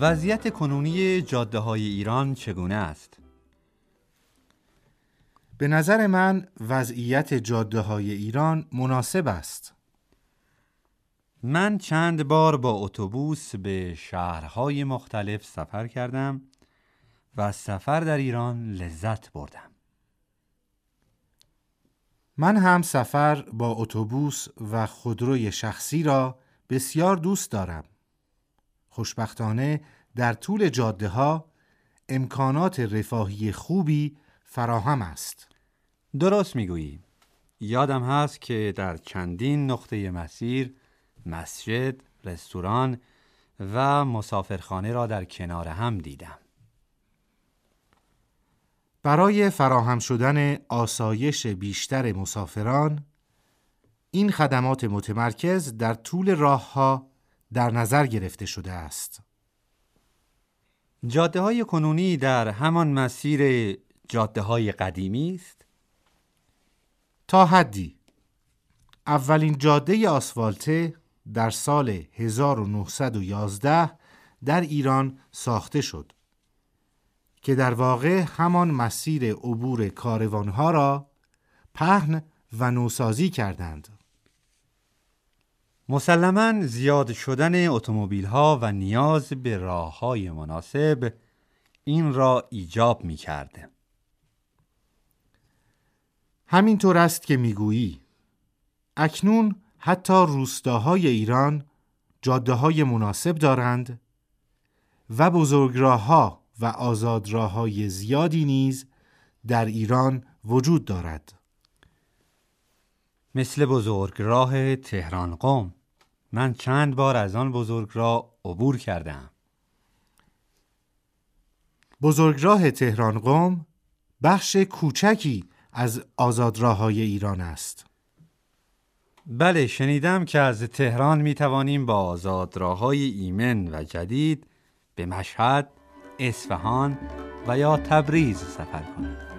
وضعیت کنونی جاده های ایران چگونه است؟ به نظر من وضعیت جاده های ایران مناسب است. من چند بار با اتوبوس به شهرهای مختلف سفر کردم و از سفر در ایران لذت بردم. من هم سفر با اتوبوس و خودروی شخصی را بسیار دوست دارم. خوشبختانه در طول جاده ها امکانات رفاهی خوبی فراهم است. درست می‌گویی. یادم هست که در چندین نقطه مسیر مسجد، رستوران و مسافرخانه را در کنار هم دیدم. برای فراهم شدن آسایش بیشتر مسافران این خدمات متمرکز در طول راه ها در نظر گرفته شده است. جاده های کنونی در همان مسیر جاده های قدیمی است؟ تا حدی اولین جاده آسفالته در سال 1911 در ایران ساخته شد که در واقع همان مسیر عبور کاروانها را پهن و نوسازی کردند. مسلما زیاد شدن اتومبیل ها و نیاز به راه های مناسب این را ایجاب می کرده. همینطور است که می‌گویی اکنون حتی روستاهای ایران جاده های مناسب دارند و بزرگراه ها و آزادراه های زیادی نیز در ایران وجود دارد مثل بزرگراه تهران قوم. من چند بار از آن بزرگراه عبور کردم. بزرگراه تهران قوم بخش کوچکی از آزادراه های ایران است. بله شنیدم که از تهران می توانیم با آزادراه های ایمن و جدید به مشهد، اصفهان و یا تبریز سفر کنیم.